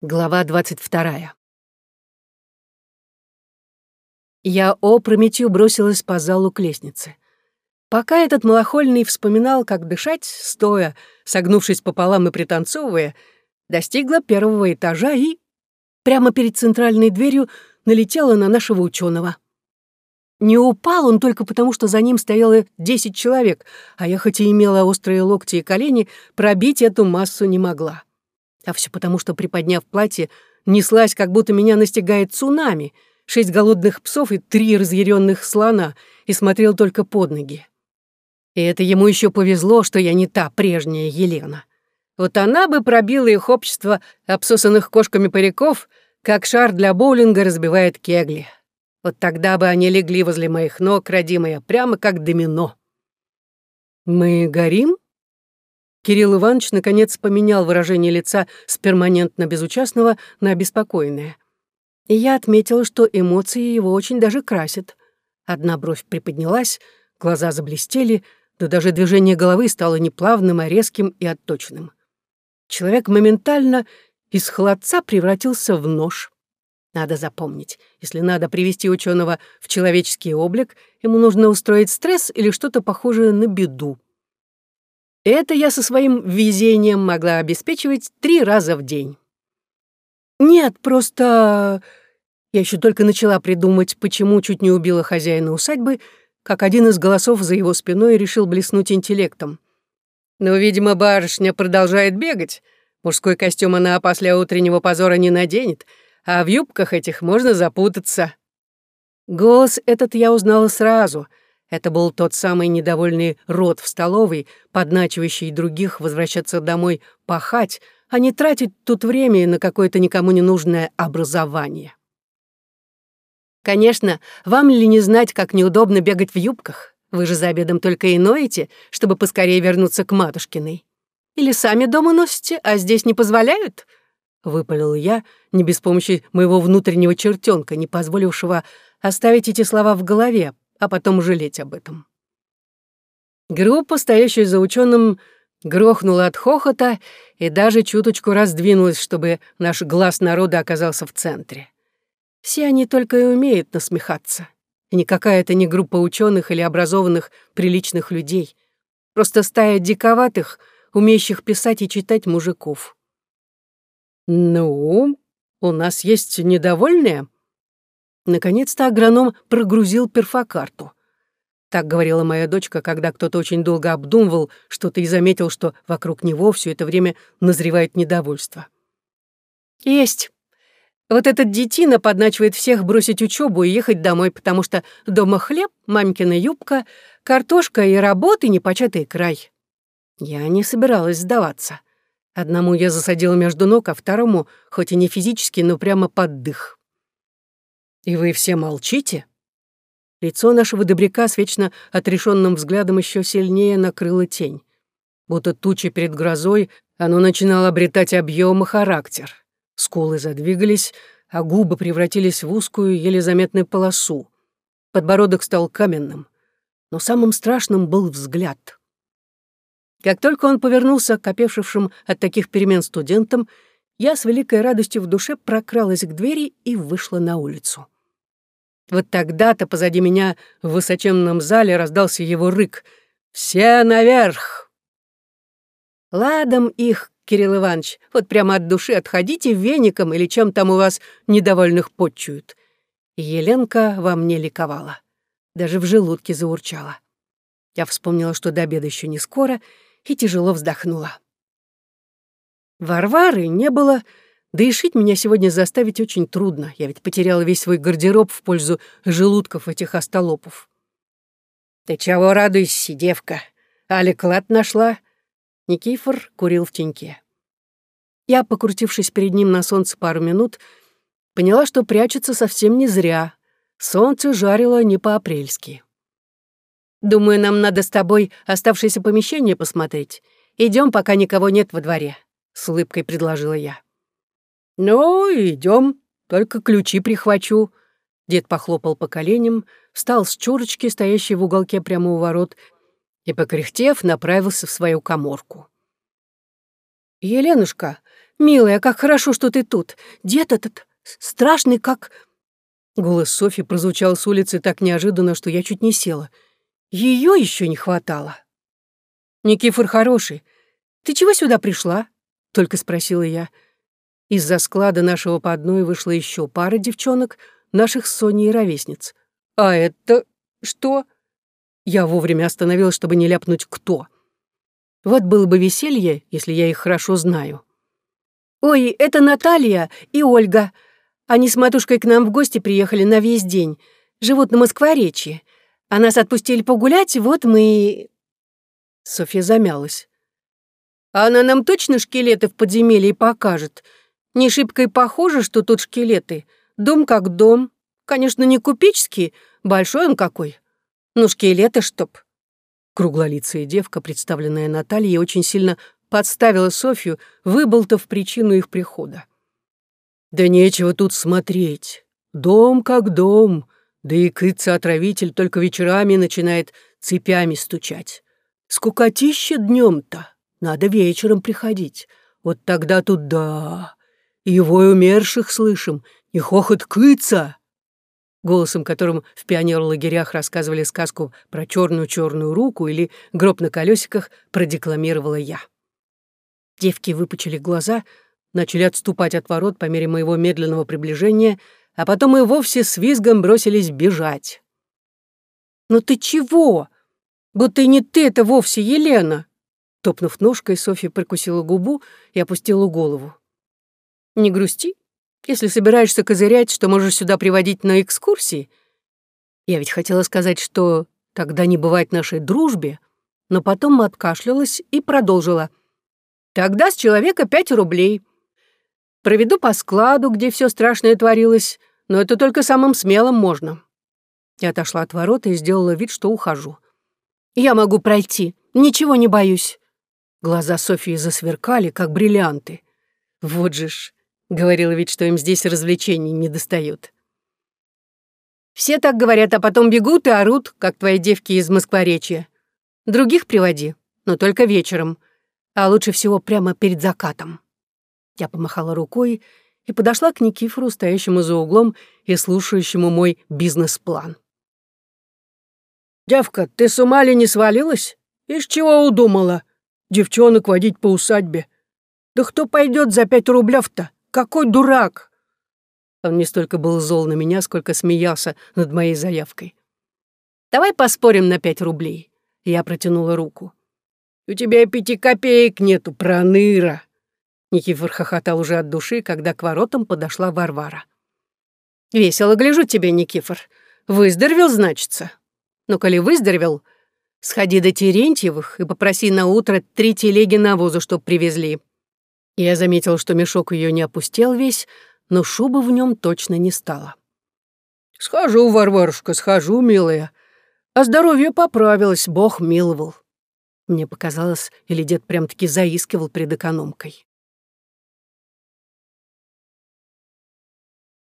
Глава двадцать вторая. Я опрометью бросилась по залу к лестнице. Пока этот малохольный вспоминал, как дышать, стоя, согнувшись пополам и пританцовывая, достигла первого этажа и прямо перед центральной дверью налетела на нашего ученого. Не упал он только потому, что за ним стояло десять человек, а я хоть и имела острые локти и колени, пробить эту массу не могла. А все потому, что, приподняв платье, неслась, как будто меня настигает цунами, шесть голодных псов и три разъяренных слона, и смотрел только под ноги. И это ему еще повезло, что я не та прежняя Елена. Вот она бы пробила их общество обсосанных кошками париков, как шар для боулинга разбивает кегли. Вот тогда бы они легли возле моих ног, родимые, прямо как домино. «Мы горим?» Кирилл Иванович наконец поменял выражение лица с перманентно безучастного на обеспокоенное. И я отметила, что эмоции его очень даже красят. Одна бровь приподнялась, глаза заблестели, да даже движение головы стало не плавным, а резким и отточенным. Человек моментально из холодца превратился в нож. Надо запомнить, если надо привести ученого в человеческий облик, ему нужно устроить стресс или что-то похожее на беду. Это я со своим везением могла обеспечивать три раза в день. Нет, просто... Я еще только начала придумать, почему чуть не убила хозяина усадьбы, как один из голосов за его спиной решил блеснуть интеллектом. Но, видимо, барышня продолжает бегать. Мужской костюм она после утреннего позора не наденет, а в юбках этих можно запутаться. Голос этот я узнала сразу — это был тот самый недовольный рот в столовой, подначивающий других возвращаться домой пахать, а не тратить тут время на какое-то никому не нужное образование. Конечно, вам ли не знать, как неудобно бегать в юбках? Вы же за обедом только и ноете, чтобы поскорее вернуться к матушкиной. Или сами дома носите, а здесь не позволяют?» Выпалил я, не без помощи моего внутреннего чертенка, не позволившего оставить эти слова в голове, а потом жалеть об этом. Группа, стоящая за ученым, грохнула от хохота и даже чуточку раздвинулась, чтобы наш глаз народа оказался в центре. Все они только и умеют насмехаться. И никакая это не группа ученых или образованных, приличных людей. Просто стая диковатых, умеющих писать и читать мужиков. «Ну, у нас есть недовольные?» Наконец-то агроном прогрузил перфокарту. Так говорила моя дочка, когда кто-то очень долго обдумывал что-то и заметил, что вокруг него все это время назревает недовольство. «Есть. Вот этот детина подначивает всех бросить учебу и ехать домой, потому что дома хлеб, мамкина юбка, картошка и работы непочатый край». Я не собиралась сдаваться. Одному я засадила между ног, а второму, хоть и не физически, но прямо под дых. «И вы все молчите?» Лицо нашего добряка с вечно отрешенным взглядом еще сильнее накрыло тень. Будто тучи перед грозой, оно начинало обретать объем и характер. Скулы задвигались, а губы превратились в узкую, еле заметную полосу. Подбородок стал каменным. Но самым страшным был взгляд. Как только он повернулся к опешившим от таких перемен студентам, я с великой радостью в душе прокралась к двери и вышла на улицу. Вот тогда-то позади меня в высоченном зале раздался его рык «Все наверх!» Ладом их, Кирилл Иванович, вот прямо от души отходите веником или чем там у вас недовольных подчуют. Еленка во мне ликовала. Даже в желудке заурчала. Я вспомнила, что до обеда еще не скоро, и тяжело вздохнула. Варвары не было, да и шить меня сегодня заставить очень трудно. Я ведь потеряла весь свой гардероб в пользу желудков этих остолопов. «Ты чего радуешься, девка? Али клад нашла?» Никифор курил в теньке. Я, покрутившись перед ним на солнце пару минут, поняла, что прячется совсем не зря. Солнце жарило не по-апрельски. «Думаю, нам надо с тобой оставшееся помещение посмотреть. Идем, пока никого нет во дворе», — с улыбкой предложила я. «Ну, идем, только ключи прихвачу». Дед похлопал по коленям, встал с чурочки, стоящей в уголке прямо у ворот, и, покряхтев, направился в свою коморку. «Еленушка, Милая, как хорошо, что ты тут. Дед этот страшный, как...» Голос Софи прозвучал с улицы так неожиданно, что я чуть не села. Ее еще не хватало. «Никифор хороший. Ты чего сюда пришла?» — только спросила я. Из-за склада нашего по одной вышла еще пара девчонок, наших с Соней ровесниц. «А это что?» Я вовремя остановилась, чтобы не ляпнуть «кто». Вот было бы веселье, если я их хорошо знаю. «Ой, это Наталья и Ольга. Они с матушкой к нам в гости приехали на весь день. Живут на Москворечье. А нас отпустили погулять, вот мы...» Софья замялась. «А она нам точно шкелеты в подземелье покажет? Не шибко и похоже, что тут шкелеты. Дом как дом. Конечно, не купеческий, большой он какой. Но шкелеты чтоб...» Круглолицая девка, представленная Натальей, очень сильно подставила Софью, выболтав причину их прихода. «Да нечего тут смотреть. Дом как дом, да и кыца-отравитель только вечерами начинает цепями стучать. Скукотища днем-то, надо вечером приходить. Вот тогда тут да, и умерших слышим, и хохот кыца, голосом которым в пионер-лагерях рассказывали сказку про черную-черную руку или гроб на колесиках, продекламировала я. Девки выпучили глаза, начали отступать от ворот по мере моего медленного приближения, а потом и вовсе с визгом бросились бежать. «Ну ты чего? Будто и не ты это вовсе, Елена!» Топнув ножкой, Софья прикусила губу и опустила голову. «Не грусти, если собираешься козырять, что можешь сюда приводить на экскурсии. Я ведь хотела сказать, что тогда не бывает нашей дружбе, но потом откашлялась и продолжила. Тогда с человека пять рублей. Проведу по складу, где все страшное творилось, но это только самым смелым можно. Я отошла от ворота и сделала вид, что ухожу. «Я могу пройти, ничего не боюсь». Глаза Софии засверкали, как бриллианты. Вот же ж, Говорила ведь, что им здесь развлечений не достают. Все так говорят, а потом бегут и орут, как твои девки из Москворечья. Других приводи, но только вечером, а лучше всего прямо перед закатом. Я помахала рукой и подошла к Никифору, стоящему за углом и слушающему мой бизнес-план. «Девка, ты с ума ли не свалилась? Из чего удумала? Девчонок водить по усадьбе? Да кто пойдет за пять рублев-то? Какой дурак!» Он не столько был зол на меня, сколько смеялся над моей заявкой. «Давай поспорим на пять рублей». Я протянула руку. «У тебя пяти копеек нету, проныра!» Никифор хохотал уже от души, когда к воротам подошла Варвара. «Весело гляжу тебе, Никифор. Выздоровел, значится. Но коли выздоровел, сходи до Терентьевых и попроси на утро три телеги навозу, чтоб привезли. Я заметил, что мешок ее не опустел весь, но шубы в нем точно не стало. «Схожу, Варварушка, схожу, милая. А здоровье поправилось, Бог миловал». Мне показалось, или дед прям-таки заискивал пред экономкой.